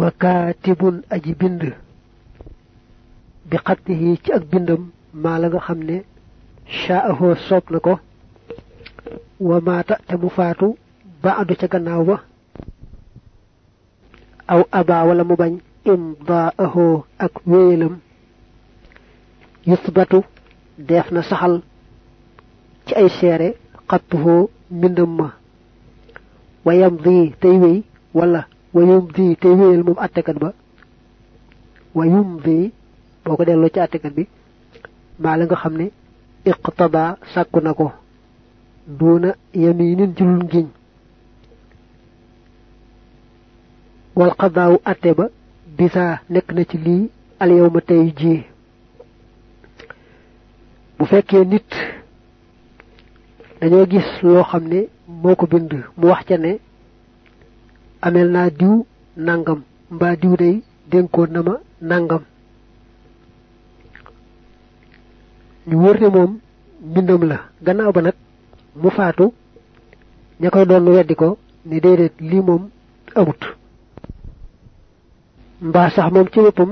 wa kaatibun aji bind. Bi xattihi ci ak bindam maa la nga xam ne shaahoo soob na ko. Wa maata te mu faatu baadu ca gannaaw ba. Aw aba wala mu bañ imdaahoo ak wéyalam. Yusbatu def na saxal ci ay seere xattuhoo mbindam ma. Wayam di tey wéy wala wayum di tey wéyal moom attekat ba wayum di boo ko delloo ci attekat bi maa la nga xam ne iqtada sàkku na ko duuna yaminin ngiñ qadaawu atte ba bisa nekk na ci lii al yawma tey jii bu fekkee nit dañoo gis loo xam ne moo ko bind amel naa diw nangam mbaa diw day dénkoon na ma nangam. Ñu wër ne moom mbindam la. Gannaaw ba nag mu faatu ña koy doon weddi ko ni déedéet lii moom amut. Mbaa sax moom ci boppam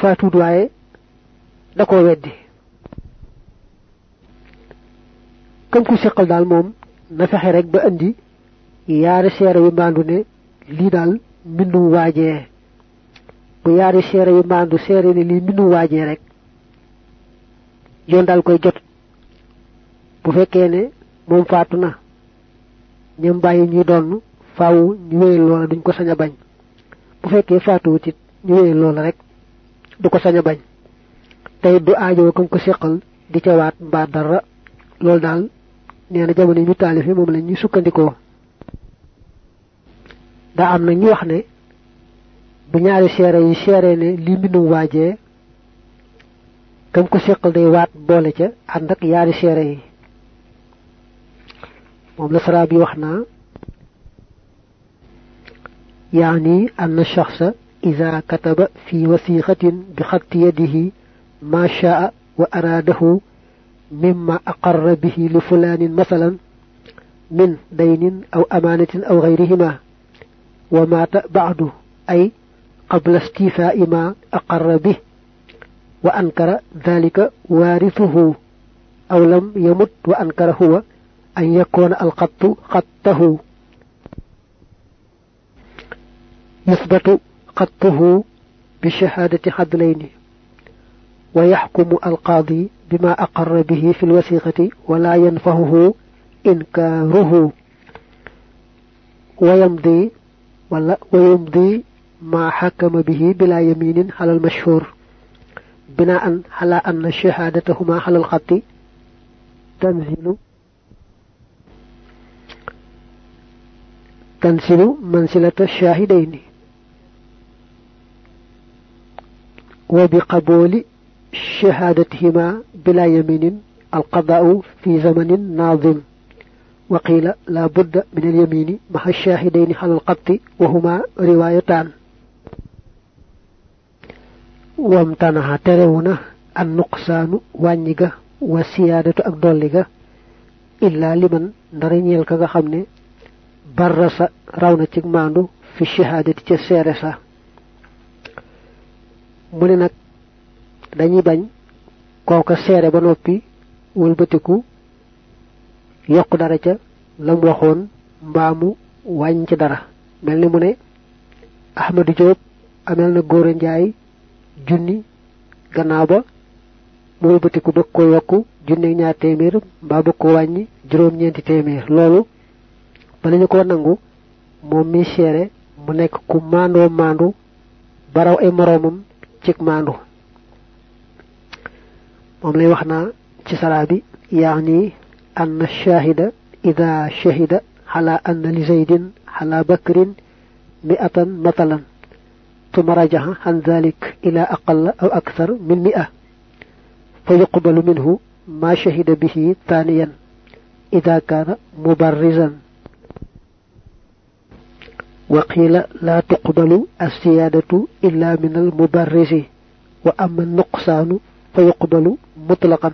faatuut waaye da koo weddi. Kam ku seqal daal moom na fexe rek ba indi yaari seere maandu ne lii daal mbindum waajee bu yaari seere yu maandu seere ne lii mbindum waajee rek yoon daal koy jot. Bu fekkee ne moom faatu na ñam bàyyi ñuy donn faaw ñu wéyal loola duñ ko sañ a bañ. Bu fekkee faatuwut it ñu wéyal loola rek du ko sañ a bañ. Tey du aajoo kam ko seqal di ca waat mbaa dara loolu daal nee na jamono ñu taalif yi moom la ñuy sukkandikoo daa am na ñu wax ne bu ñaari seere yi seere ne lii mbindum waajee kam ko seqal day waat boole ca ànd ak yaari seere yi moom la saraa bi wax naa يعني أن الشخص إذا كتب في وثيقة بخط يده ما شاء وأراده مما أقر به لفلان مثلا من دين أو أمانة أو غيرهما ومات بعده أي قبل استيفاء ما أقر به وأنكر ذلك وارثه أو لم يمت وأنكر هو أن يكون القط قطه. يثبت قطه بشهادة حدلين ويحكم القاضي بما أقر به في الوثيقة ولا ينفهه إنكاره. ويمضي ولا ويمضي ما حكم به بلا يمين على المشهور. بناء على أن شهادتهما على الخط. تنزل. تنزل منزلة الشاهدين. وبقبول شهادتهما بلا يمين القضاء في زمن ناظم. وقيل لا بد من اليمين مع الشاهدين على القط وهما روايتان وامتنع ترون النقصان وانيغا وسيادة أك إلا لمن نرينيل كغا خمني برس راونا تيك ماندو في الشهادة تي سيرسا mu ne nag dañuy bañ kooka seere ba noppi wëlbatiku yokk dara ca lam waxoon mbaamu wàññ ci dara. Mel ni mu ne ahmadu Diop amel na góor njaay junni gannaaw ba mu wëlbatiku bëgg ko yokk junni ñaar téeméer mbaa bëgg ko wàññi juróom ñeenti téeméer. Loolu ba nañu ko nangu moom mi seere mu nekk ku maandoo maandu baraw ay moroomam cig maandu. Moom lay wax ci bi shahida ida shahida ala anna li zaydin ala bakrin mi'atan matalan ثم رجع عن ذلك إلى أقل أو أكثر من مئة فيقبل منه ما شهد به ثانيا إذا كان مبرزا. وقيل لا تقبل السيادة إلا من المبرز وأما النقصان فيقبل مطلقا.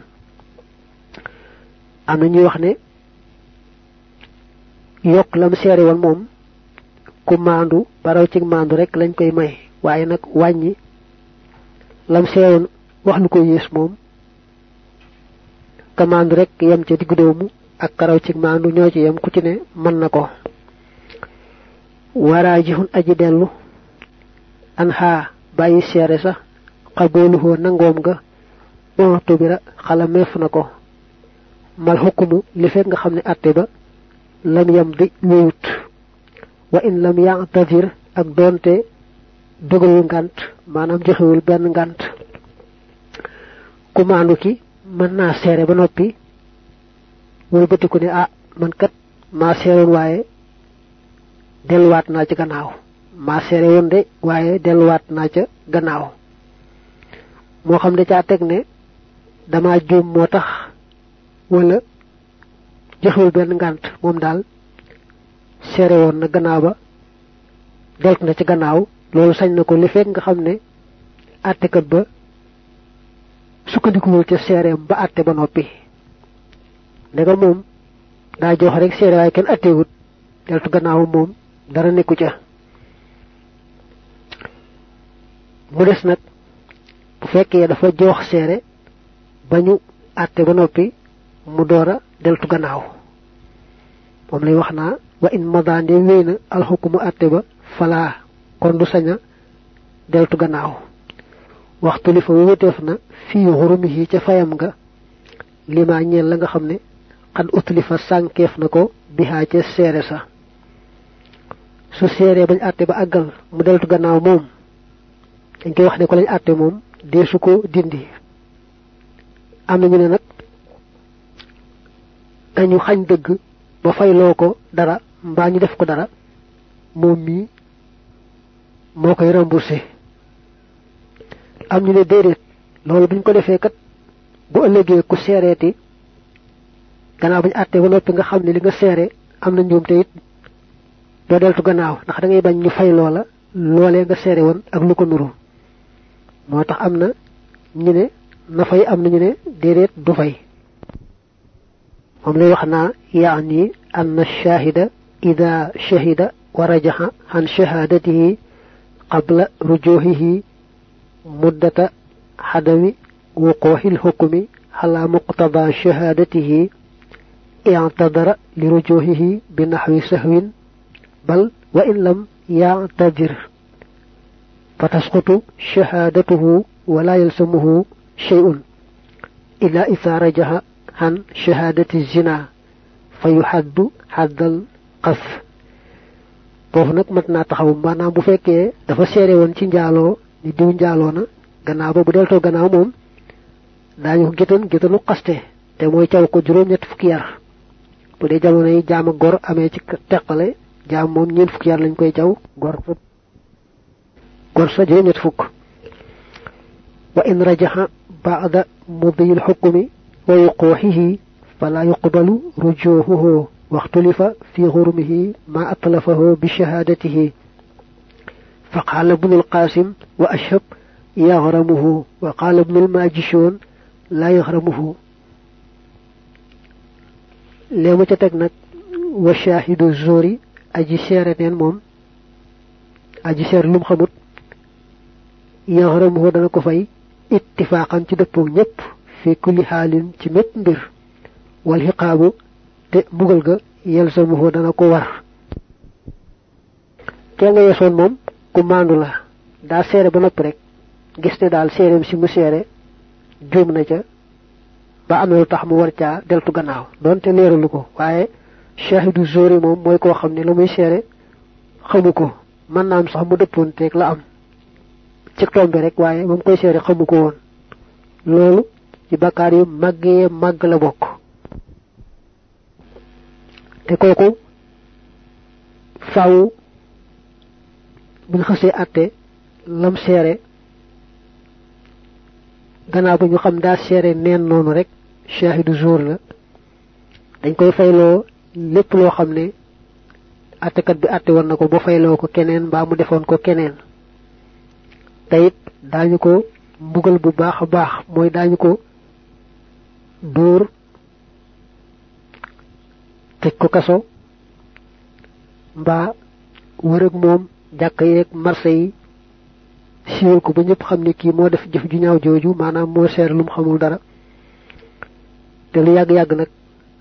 Am na ñuy wax ne yokk lam seere woon moom ku maandu baraw ci maandu rek lañ koy may waaye nag wàññi lam seewoon wax lu ko yées moom ka maandu rek yem ca diggu doomu ak karaw ci maandu ñoo ci yem ku ci ne mën na ko. Waraa jixun aji dellu an xaa bàyyi seere sa xabooluhoo nga bon tubira xala meef na ko mal xukumu li fekk nga xam ne atte ba lam wa in lam ya'tazir ak donte dogalul ngant maanaam joxewul benn ngant. Ku maandu ki mën naa seere ba noppi wala bëtiku ne ah man kat maa seeroon waaye delluwaat naa ci gannaaw. Maa seere woon de delluwaat naa ca gannaaw. Moo xam ne caa teg ne dama juum moo tax wala joxewul benn ngant moom daal seere woon na gannaaw ba delt na ci gannaaw loolu sañ na ko li fekk nga xam ne àttekat ba sukkandikuwul ca seereem ba àtte ba noppi. Ndega moom daa jox rek seere waaye kenn àtteewut deltu gannaaw moom dara nekku ca. Mu des nag bu fekkee dafa jox seere ba ñu ba noppi mu door a deltu gannaaw. Moom lay wax naa wa in madaande wéy na alxukumu àtte ba falaa kon du sañ a deltu gannaaw. Waxtu li fa wéeteef na fii ca fayam nga lima ñeel la nga xam ne xad utli fa sànkeef na ko bihaa ca seere sa. Su seeree bañ àtte ba àggal mu deltu gannaaw moom. Dañ koy wax ne ko lañ àtte moom deesu dindi. Am na ñu ne nag dañu xañ dëgg ba fayloo ko dara mbaa ñu def ko dara moom mii moo koy remboursé. Am ñu ne déedéet loolu buñ ko defee kat bu ëllëgee ku seereeti gannaaw bañ àttee ba noppi nga xam ne li nga seere am na njuum te it doo deltu gannaaw ndax da ngay bañ ñu fay loola loolee nga seere woon ak lu ko nuru. Moo tax am na ñu ne na fay am na ñu ne déedéet du fay moom lay wax naa yaani anna shahida ida shahida wa rajaha an shahadatihi qabla rujuhihi muddata hadami wuquhi lhukmi ala muqtada shahadatihi اعتذر لرجوهه بنحو سهو بل وإن لم يعتذر فتسقط شهادته ولا يلزمه شيء إلا إذا رجح عن شهادة الزنا فيحد حد القف فوف نك متنا تخاو مانا بو فكي دا فا سيري وون سي نجالو ني ديو نجالو نا غنا بو دل تو غنا موم دا نيو گيتن گيتن لو قاستي تي موي تياو كو جروم نيت فوك يار بو دي جامو ني جام غور امي سي تيقالي جام موم نين فوك يار لا نكوي تياو غور فوك غور سا جي نيت فوك وان رجح بعد مضي الحكم wuquuxihi fala yuqbalu rujuuhuhu واختلف في غرمه ما أطلفه بشهادته. فقال ابن القاسم وأشهب يغرمه وقال ابن الماجشون لا يغرمه. لما تتقنك وشاهد الزوري أجي سيرتين موم أجي سير لم يغرمه دنكو فاي اتفاقا fi kulli halin ci mepp mbir. Wal hiqabu te bugal ga yalzamuhu dana ko war. Ke nga yesoon moom ku mandu la. Daa seere ba nopp rek gis ne daal seereem si mu seere juum na ca ba am tax mu war caa deltu gannaaw. Donte leeralu ko waaye shahidu zori moom mooy koo xam ne la muy seere xamu ko. Mën naa am sax mu dëppoon teeg la am. Ci tombe rek waaye ba koy seere xamu ko woon. Ci bakkaar yu màggee màgg la bokk. te kooku faaw buñ xasee àtte lam seere gannaaw ba ñu xam daa seere neen noonu rek shahidu jour la dañ koy fayloo lépp loo xam ne àttekat bi àtte woon na ko ba fayloo ko keneen mbaa mu defoon ko keneen. te it daañu ko mbugal bu baax a baax mooy daañu ko dóor tëj ko kaso mbaa wër ak moom jàkka yeeg marché yi siiwal ko ba ñëpp xam ne kii moo def jëf ju ñaaw jooju maanaam moo seer lu mu xamul dara. Te lu yàgg-yàgg nag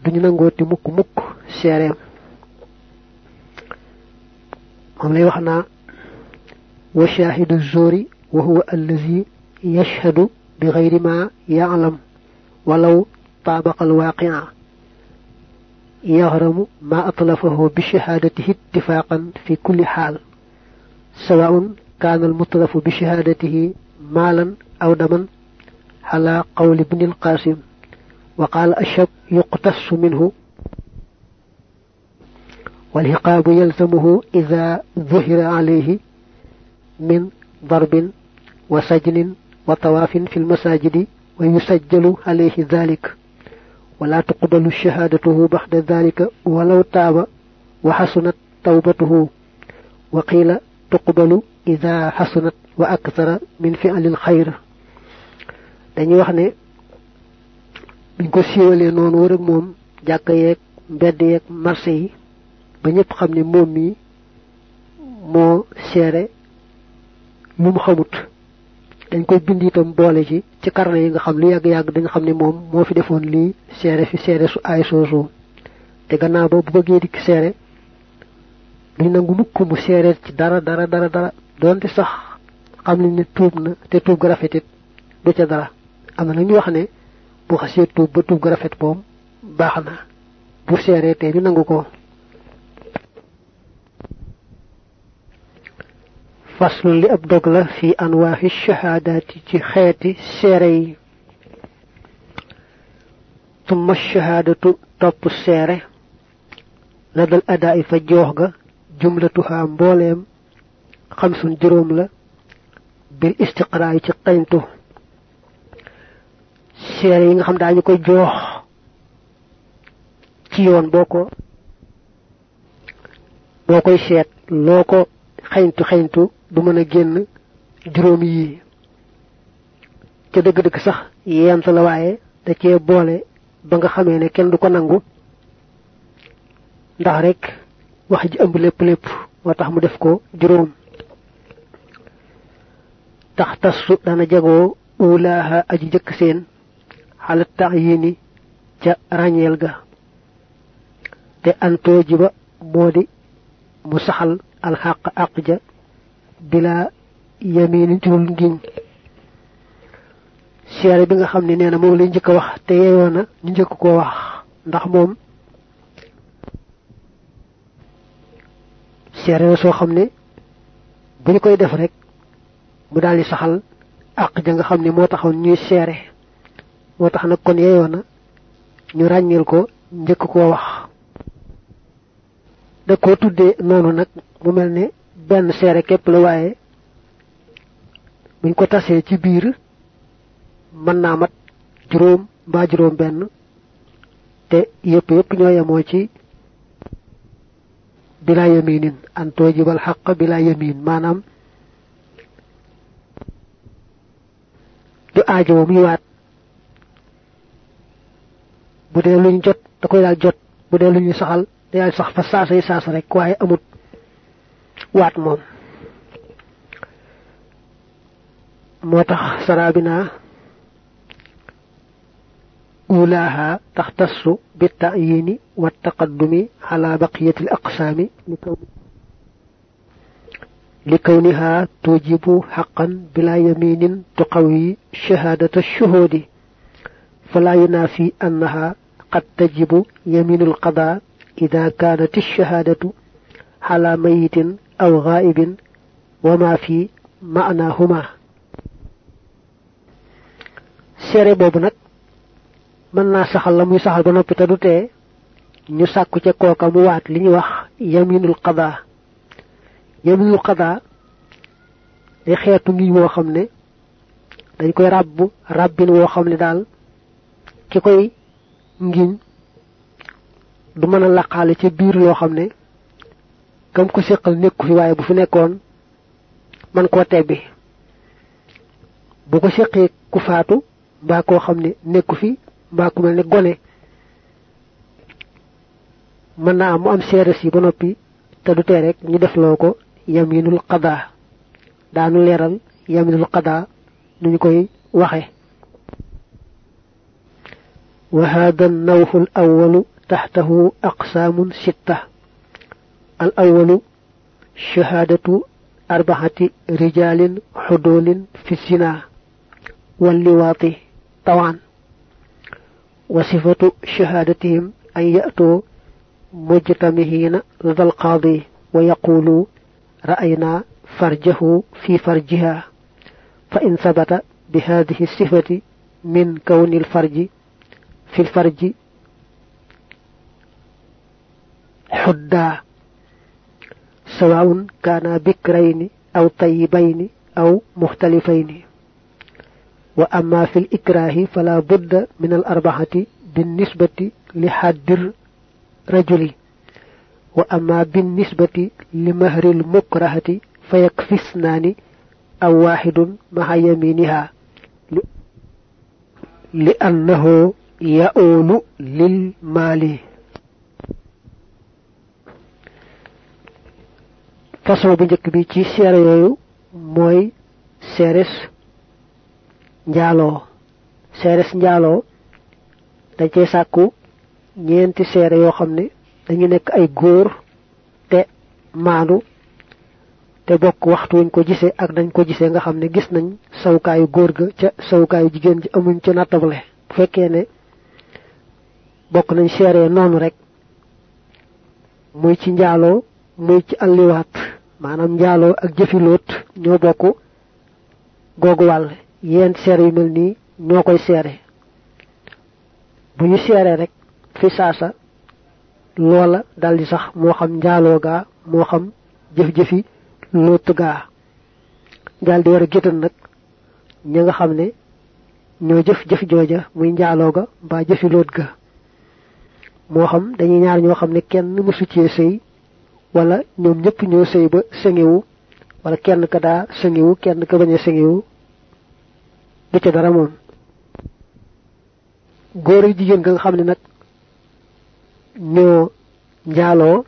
duñu nangooti mukk mukk seereem. Moom lay wax naa wa shaahidu zori wa huwa allazi yashhadu bi gayri ma ya'lam walaw طابق الواقع يغرم ما أطلفه بشهادته اتفاقا في كل حال سواء كان المطلف بشهادته مالا أو دما على قول ابن القاسم وقال الشب يقتص منه. والعقاب يلزمه إذا ظهر عليه من ضرب وسجن وطواف في المساجد ويسجل عليه ذلك ولا تقبل شهادته بعد ذلك ولو تاب وحسنت توبته وقيل تقبل إذا حسنت وأكثر من فعل الخير dañuy wax ne biñ ko siiwalee noonu wër ak moom jàkk yeeg mbedd yeeg marché yi ba ñëpp xam ne moom mi moo seere lu mu xamut dañ koy bind itam boole ci ci karne yi nga xam lu yàgg yàgg dañ xam ne moom moo fi defoon lii seere fi seere su ay soosu. te gannaaw ba bu bëggee dikk seere duñ nangu mukk mu seere ci dara dara dara dara. Doonte sax xam ne tuub na te tuub ga rafetit du ca dara. Am na ñu wax ne bu xasee tuub ba tuub ga rafet moom baax na. Bu te nangu ko فصل لأب دغلا في أنواع الشهادة تخيط سيري. ثم الشهادة تطب سيري لدى الأداء فجوهغا جملتها مبوليم خمس جرملة بالاستقراء تقينته. سيري نخم دعيكو جوه تيون بوكو بوكو سيت لوكو xeñtu xeñtu du mën a génn juróom yi. Ca dëgg-dëgg sax yent la waaye da cee boole ba nga xamee ne kenn du ko nangu. Ndax rek wax ji ëmb lépp lépp moo tax mu def ko juróom. Tax tassu dana jagoo ulaaha aji jëkk seen xalat tax ca ràññeel ga. Te antoo ji ba moo di mu saxal alxaq àq ja bila yaminin ci dul ngiñ seere bi nga xam ne nee na moom lay njëkk wax te yeeyoo na ñu njëkk koo wax ndax moom seere la soo xam ne bu ñu koy def rek mu daal di saxal àq ja nga xam ne moo taxoon ñuy seere. tax nag kon yeeyoo na ñu ràññeel ko njëkk koo wax. da koo tuddee noonu nag mu mel ne seere képp la waaye buñ ko tasee ci biir mën naa mat juróom mbaa juróom benn te yépp yépp ñoo yemoo ci bila yaminin an toojibal xaq bila yamin maanaam du aajo muy waat bu dee luñ jot da koy daal jot bu dee lu ñu saxal da daal sax fa saasay saasa rek amut waat moom. Moo tax sarabina أولاها تختص بالتعيين والتقدم على بقية الأقسام لكونها توجب حقا بلا يمين تقوي شهادة الشهود فلا ينافي أنها قد تجب يمين القضاء إذا كانت الشهادة على ميت أو غائب وما في معناهما سيري بوبنك mën naa saxal la muy saxal ba noppi te du tee ñu sàkku ca kooka mu waat li ñuy wax yaminul qada yaminul qada day xeetu ngiñ woo xam ne dañ koy ràbb ràbbin woo xam ne daal ki koy ngiñ du mën a laqaale ca biir loo xam ne kam ko séqal nekku fi waaye bu fi nekkoon man koo tebbi bu ko séqee ku faatu mbaa koo xam ne nekku fi mbaa ku mel ne gone mën naa am mu am seere si ba noppi te du tee rek ñu defloo ko yaminul qada daanu leeral yaminul qada nu ñu koy waxe وهذا النوح الأول تحته أقسام ستة الأول شهادة أربعة رجال حدول في الزنا واللواط طوعا. وصفة شهادتهم أن يأتوا مجتمهين لدى القاضي ويقولوا رأينا فرجه في فرجها. فإن ثبت بهذه الصفة من كون الفرج في الفرج حدا. سواء كان بكرين أو طيبين أو مختلفين. وأما في الإكراه فلا بد من الأربعة بالنسبة لحد الرجل. وأما بالنسبة لمهر المكرهة فيكفي اثنان أو واحد مع يمينها لأنه يؤول للمال. Façon bu njëkk bi ci seere yooyu mooy seeres njaaloo. Seeres njaaloo dañ cey sàkku ñeenti seere yoo xam ne dañu nekk ay góor te maandu te bokk waxtu wuñ ko gisee ak dañ ko gisee nga xam ne gis nañ sawukaayu góor ga ca sawukaayu jigéen ji amuñ ca nattable. Bu fekkee ne bokk nañ seere noonu rek muy ci njaaloo muy ci alliwaat maanaam njaaloo ak jëfi loot ñoo bokk googu wàll. Yeen seere yu mel nii ñoo koy seere. Bu ñu seere rek fi saasa loola daldi sax moo xam njaaloo gaa moo xam jëf-jëfi loot gaa. Daldi war a géttan nag ña nga xam ne ñoo jëf jëf jooja muy njaaloo ga mbaa jëfi loot ga. Moo xam dañuy ñaar ñoo xam ne kenn mësu cee sëy wala ñoom ñëpp ñoo sëy ba sëngiwu wala kenn ka daa sëngiwu kenn ka bañ a sëngiwu du ca dara moom. Góor ak jigéen nga xam ne nag ñoo njaaloo.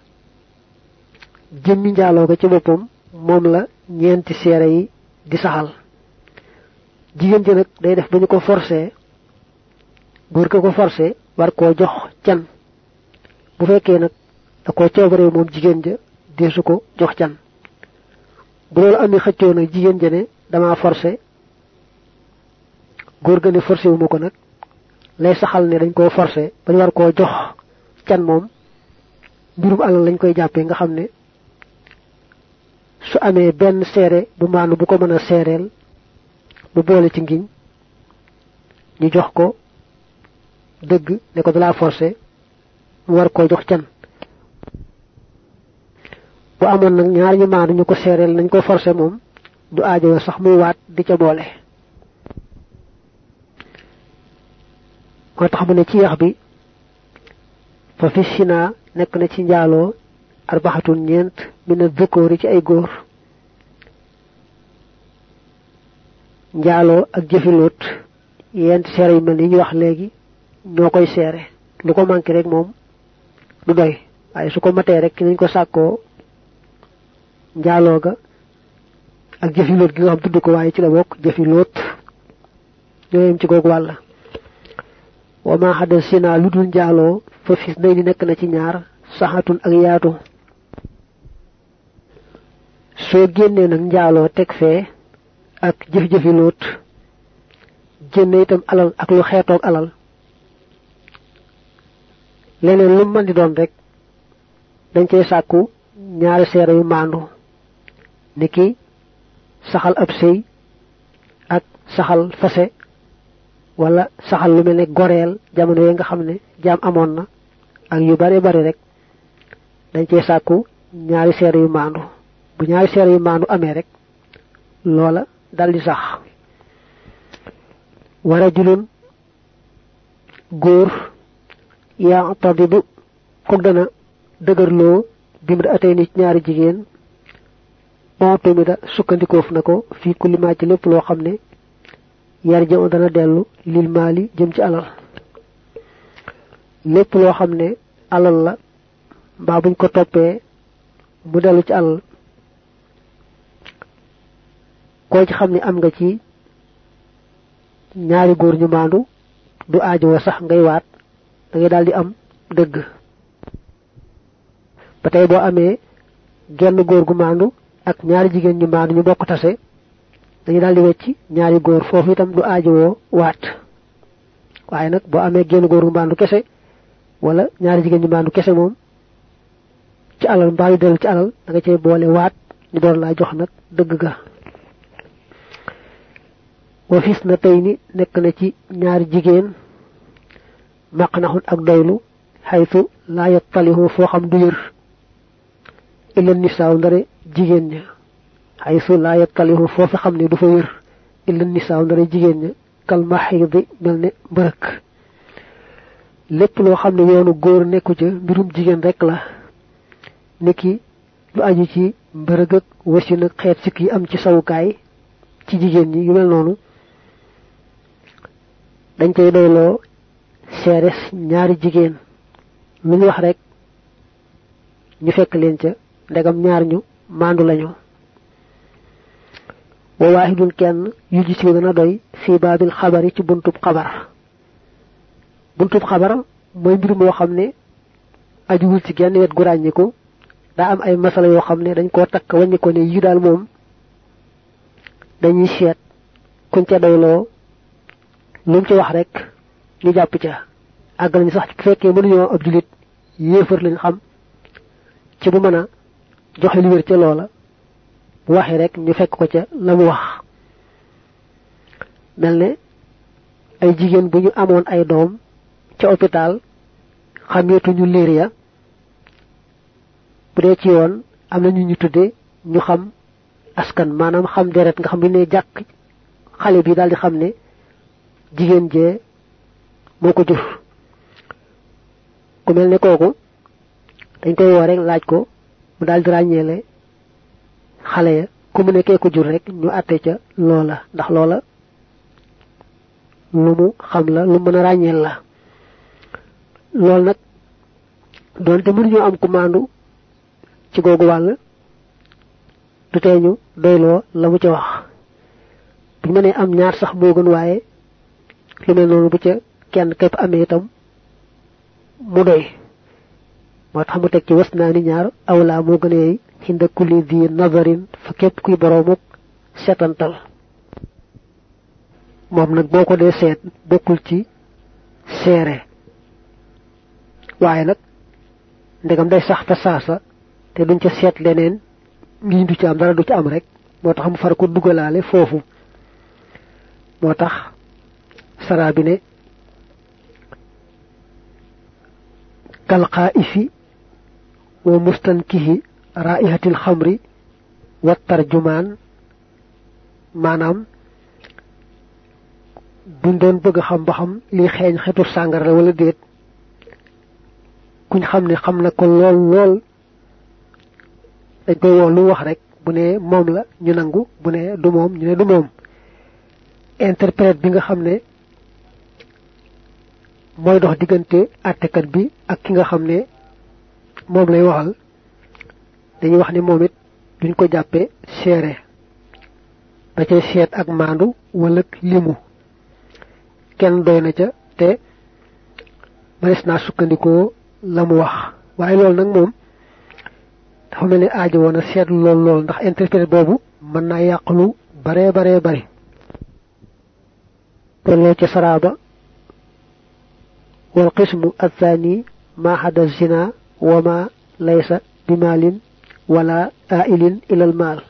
Jëmmi njaaloo ga ci boppam moom la ñeenti seere yi di saxal. Jigéen ji nag day def ba ñu ko forcé. Góor ka ko forcé war koo jox can. Bu fekkee nag da ko coobaree moom jigéen ja deesu ko jox can. Bu loolu amee xëccoo nag jigéen ja ne dama forcé. Góor ga ne forcé wu ma ko nag. Lay saxal ne dañ koo forcé ba ñu war koo jox can moom. Mbirum alal lañ koy jàppee nga xam ne su amee benn seere bu maanu bu ko mën a seereel bu boole ci ngiñ ñu jox ko dëgg ne ko dalaa forcé mu war koo jox bu amoon nag ñaar ñu maanu ñu ko nañ ko forcé moom du aajo sax muy waat di ca boole. Moo tax mu ne ci yax bi fa fi sina nekk na ci njaaloo arbaxatun ñeent mina dëkkoori ci ay góor. Njaaloo ak jëfiloot yent seere yu mel ni ñu wax léegi ñoo koy lu ko manqué rek moom du doy. Su ko matee rek nañ ko njaaloo ga ak jëfiloot gi nga xam tudd ko waaye ci la bokk jëfiloot ñoo yem ci googu wàll. Wa ma xadal sina lu dul fa fis nay ni nekk na ci ñaar saxatun ak yaatu. Soo génnee nag njaaloo teg fee ak jëf-jëfi loot génne itam alal ak lu xeetoog alal. Leneen lu mën di doon rek dañ cey sàkku ñaari seere yu maandu niki saxal ab sëy ak saxal fase wala saxal lu mel ne goreel jamono yi nga xam ne jaam amoon na ak yu bare bari rek dañ cee sàkku ñaari seere yu maandu. Bu ñaari seere yu maandu amee rek loola daldi sax. Wara julun góor yaa tadibu kook dana dëgërloo bimda atay ni ñaari jigéen bonto mi da sukkandikoof na ko fii kullimaa ci lépp loo xam ne yar jëm dana dellu lil maali jëm ci alal. Lépp loo alal la mbaa buñ ko toppee mu dellu ci alal koo ci xam am nga ci ñaari góor ñu maandu du aajo sax ngay waat da ngay am dëgg. Ba tey boo amee genn góor gu ak ñaari jigéen ñu maandu ñu bokk tase dañu daal di ñaari góor foofu itam du aajowoo waat. Waaye nag boo amee genn góor gu maandu kese wala ñaari jigéen ñu maandu kese moom ci alal mbaa yu ci alal da nga cay boole waat ñu door laa jox nag dëgg ga. Wa fis na tey ni nekk na ci ñaari jigéen ak doylu xaytu laa yattalihu foo xam du yër illa nisaaw ndare jigéen ña. Xaytu laa yattalihu foofu xam ne du fa yër illa jigéen ña. Lépp loo xam ne yoonu góor nekku ca mbirum jigéen rek la. Niki lu aju ci mbërëg ak xeet sikk yi am ci sawukaay ci jigéen ñi yu mel noonu. Dañ koy doyloo seeres ñaari jigéen. Lu ñu wax rek ñu fekk leen ca ndegam ñaar ñu maandu lañu. Wa waahidun kenn yu ji si dana doy fii baabil xabari ci buntub xabar. Buntub xabar mooy mbir moo xam ne ajuwul ci genn wet gu ràññiku daa am ay masala yoo xam ne dañ koo takk wàññi ko ne yi daal moom dañuy seet kuñ ca doyloo lu ci wax rek ñu jàpp ca. Àggal ñu sax bu fekkee mënuñoo ab julit lañ xam ci bu mën a joxe lu wér ca loola. Bu rek ñu fekk ko ca la mu wax. Mel ne ay jigéen bu ñu amoon ay doom ca hôpital xameetuñu liir ya. Bu dee ci yoon am na ñu ñu tudde ñu xam askan maanaam xam deret nga xam ne jàkk xale bi daal di xam ne jigéen jee moo ko jur. Ku mel ne kooku dañ koy woo rek laaj ko mu daal di ràññeele xale ya. Ku mu nekkee ko jur rek ñu àtte ca loola. Ndax loola lu mu xam la lu mën a ràññeel la. Loolu nag doonte mënuñoo am commande ci googu wàll du tee ñu doyloo la mu ca wax. Buñ mënee am ñaar sax moo gën waaye lu mel noonu bu ca kenn képp amee itam mu doy moo tax mu teg ci was naa ni ñaar awlaa moo gën a yey xinda kulli di nazarin fa képp kuy boroomuk setantal. Moom nag boo ko dee seet bokkul ci seere. Waaye nag ndegam day sax fa saasa te duñ ca seet leneen ngiñ du ci am dara du ci am rek. Moo tax mu far ko foofu. Moo tax saraa bi ne kalqaa'ifi wa mustankihi raihatil xamri wa tarjumaan maanaam buñ doon bëgg xam ba xam li xeeñ xetu sàngara la wala déet kuñ xam ne xam na ko lool lool dañ koy woo lu wax rek bu ne moom la ñu nangu bu ne du moom ñu ne du moom interprète bi nga xam ne mooy dox diggante bi ak ki nga xam ne moom lay waxal dañuy wax ne moom it duñ ko jàppe seere da cay seet ak maandu wala limu kenn doy na ca te mënees naa sukkandikoo la mu wax waaye loolu nag moom dafa mel ni aajo woon a seetlu lool lool ndax interprète boobu mën naa yàq lu baree baree bari delloo ca saraaba wal qismu athani ma hada وما ليس بمال ولا آئل إلى المال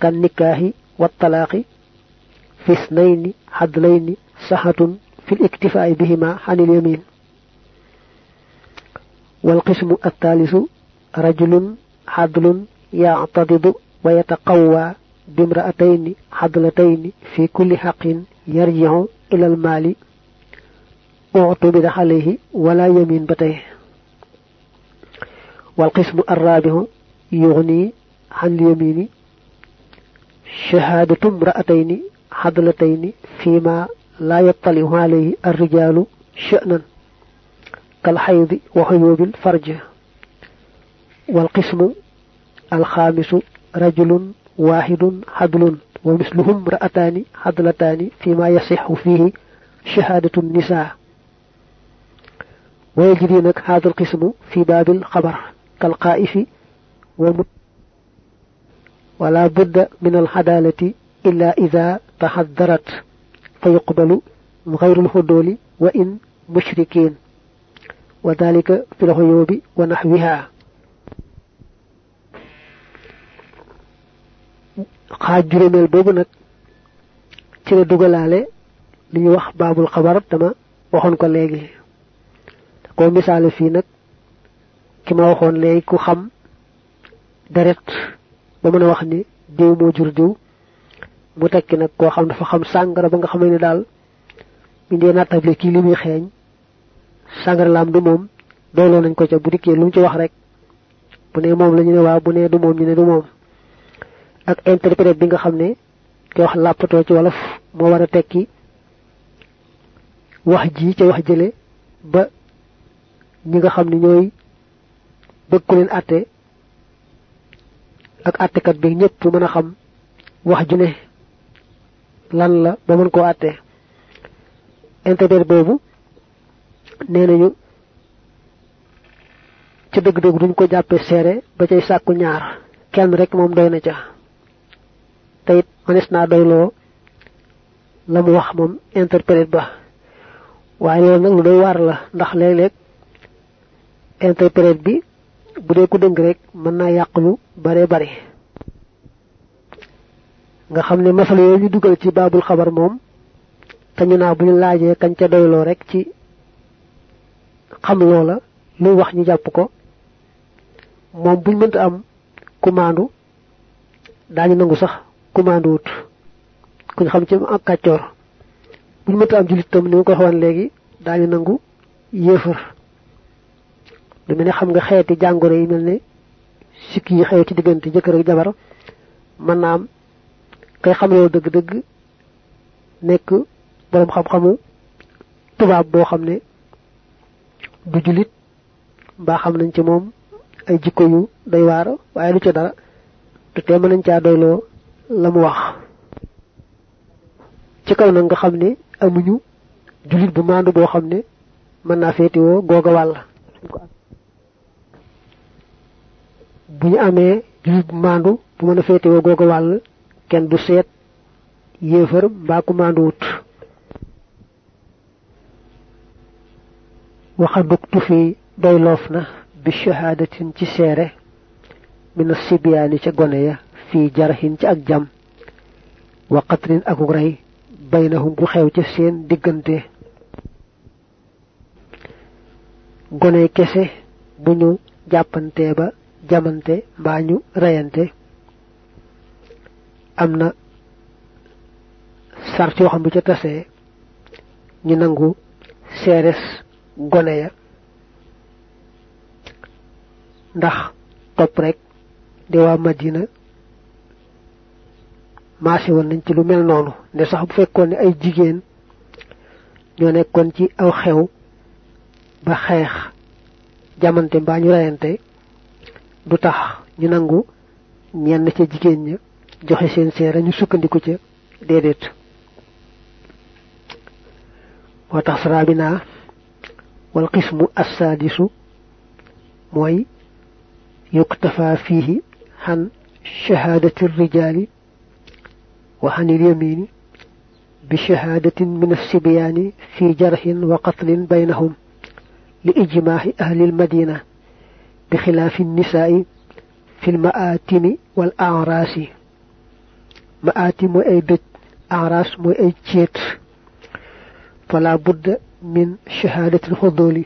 كالنكاه والطلاق في اثنين حدلين صحة في الاكتفاء بهما عن اليمين. والقسم الثالث رجل حدل يعتضد ويتقوى بامرأتين حدلتين في كل حق يرجع إلى المال اعتمد عليه ولا يمين بتيه والقسم الرابع يغني عن اليمين شهادة امرأتين حدلتين فيما لا يطلع عليه الرجال شأنا كالحيض وحيوب الفرج. والقسم الخامس رجل واحد حدل ومثلهم رأتان حدلتان فيما يصح فيه شهادة النساء. ويجري هذا القسم في باب الخبر. كالقائف ومت ولا بد من الحدالة إلا إذا تحذرت فيقبل غير الهدول وإن مشركين وذلك في الغيوب ونحوها xaaj juróomeel boobu nag ci la dugalaale li ñuy wax baabul xabar dama waxoon ko léegi ko misaale fii nag ki ma waxoon léegi ku xam deret ba mën a wax ni diw moo jur diw mu tekki nag koo xam dafa xam sàngara ba nga xamee ne daal ñu dee nattable kii li muy xeeñ sàngara laam du moom doyloo nañ ko ca bu dikkee lu mu ci wax rek bu ne moom la ñu ne waaw bu ne du moom ñu ne du moom. Ak interprète bi nga xam ne ki wax làppatoo ci wolof moo war a tekki wax ji ca wax jële ba ñi nga xam ne ñooy bëgg leen àtte ak àttekat bi ñëpp mën a xam wax ju ne lan la ba mën koo àtte interprète boobu nee nañu dëgg-dëgg duñ ko jàppe seere ba cay sàkku ñaar. Kenn rek moom doy na ca. Manes naa doyloo la mu wax moom interprète ba. Waaye loolu nag lu doy waar la ndax léeg-léeg bi bu ku dëng rek mën naa yàq lu bare bare. nga xam ne masal yooyu ñu dugal ci baabul xabar moom te ñu naa bu ñu laajee kañ ca doyloo rek ci xam loola lu wax ñu jàpp ko. moom buñ mënta am commande daañu nangu sax commande wut. kuñ xam ci ak kàccoor. buñ mënta am julit tam ni ko waxoon léegi daañu nangu yéefar lu mel ne xam nga xeeti jàngoro yi mel ne sikki yi xew ci diggante jëkkër ak jabar mën naa am kay xam loolu dëgg-dëgg nekk borom xam-xamu tubaab boo xam ne du julit mbaa xam nañ ci moom ay jikko yu day waar waaye lu ca dara te tee mën nañ caa doyloo la mu wax. Ci kaw nag nga xam ne amuñu julit bu maandu boo xam ne mën naa féetiwoo googa wàll bu ñu amee julit bu mën a féetiwoo googa wàll kenn du seet yéefar mbaa ku maandu wut waxa dugtu fi doy loof na bi shahaadatin ci seere mina sibiyaani ca gone ya fii jaraxin ci ak jam wa qatrin akuk rey baynahum bu xew ca seen diggante. Gone kese bu ñu jàppante ba jamante mbaa ñu reyante. Am na sart yoo xam bu ca tasee ñu nangu seeres gone ya. Ndax topp rek di waa madina maase woon nañ ci lu mel noonu. Ne sax bu fekkoon ne ay jigéen ñoo nekkoon ci aw xew ba xeex jamante mbaa ñu reyante du tax ñu nangu ñenn ca jigéen ña joxe seen seere ñu sukkandiku ca déedéet moo tax sarabina wal qismu assaadisu mooy يكتفى فيه عن شهادة الرجال وعن اليمين بشهادة من السبيان في جرح وقتل بينهم لإجماع أهل المدينة بخلاف النساء في المآتم والأعراس. مآتم أي بيت أعراس مو أي جيت. فلا بد من شهادة الفضول.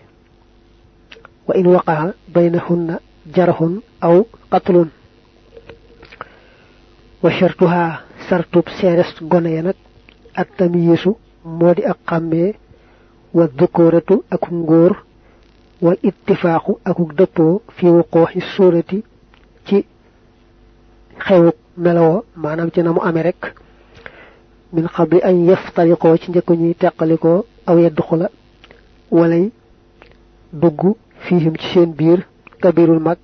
وإن وقع بينهن جرح أو قتل. وشرطها سرطب سيرس غنينك التمييز مودي أقامي. والذكورة أكون والاتفاق أكون دبو في وقوع السورة تي خيوك ملو مانام تي نامو أمريك من قبل أن يفترقوا تي نجكو تقلقوا أو يدخل ولي دغ فيهم تي سين بير kabirul mag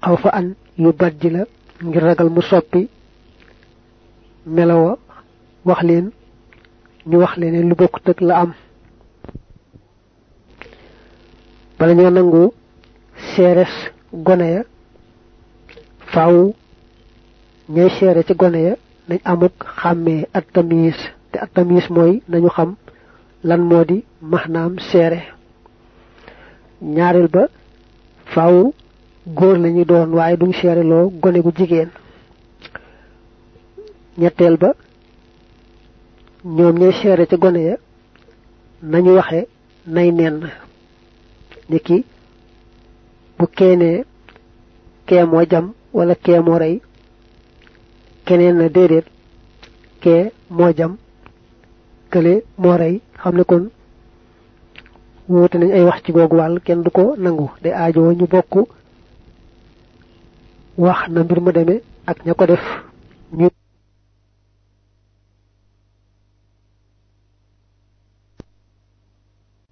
xaw fa an yu baddi la ngir ragal mu soppi melawa wax leen ñu wax leen lu bokk tëg la am bala ñoo nangu seeres gone ya faaw seere ci gone ya amuk xàmmee at tamis te at tamis mooy nañu xam lan moo di maxnaam seere. Ba faaw góor lañu doon waaye duñ seere loo gone gu jigéen. Ñetteel ba ñoom ñay seere ca gone ya nañu waxe nay nenn niki bu keenee kee moo jam wala kee moo rey keneen na déedéet kee moo jam kële moo rey. Xam ne kon wuute nañ ay wax ci googu wàll kenn du ko nangu. De aajoo ñu bokk wax na mbir ma demee ak ña ko def. Ñu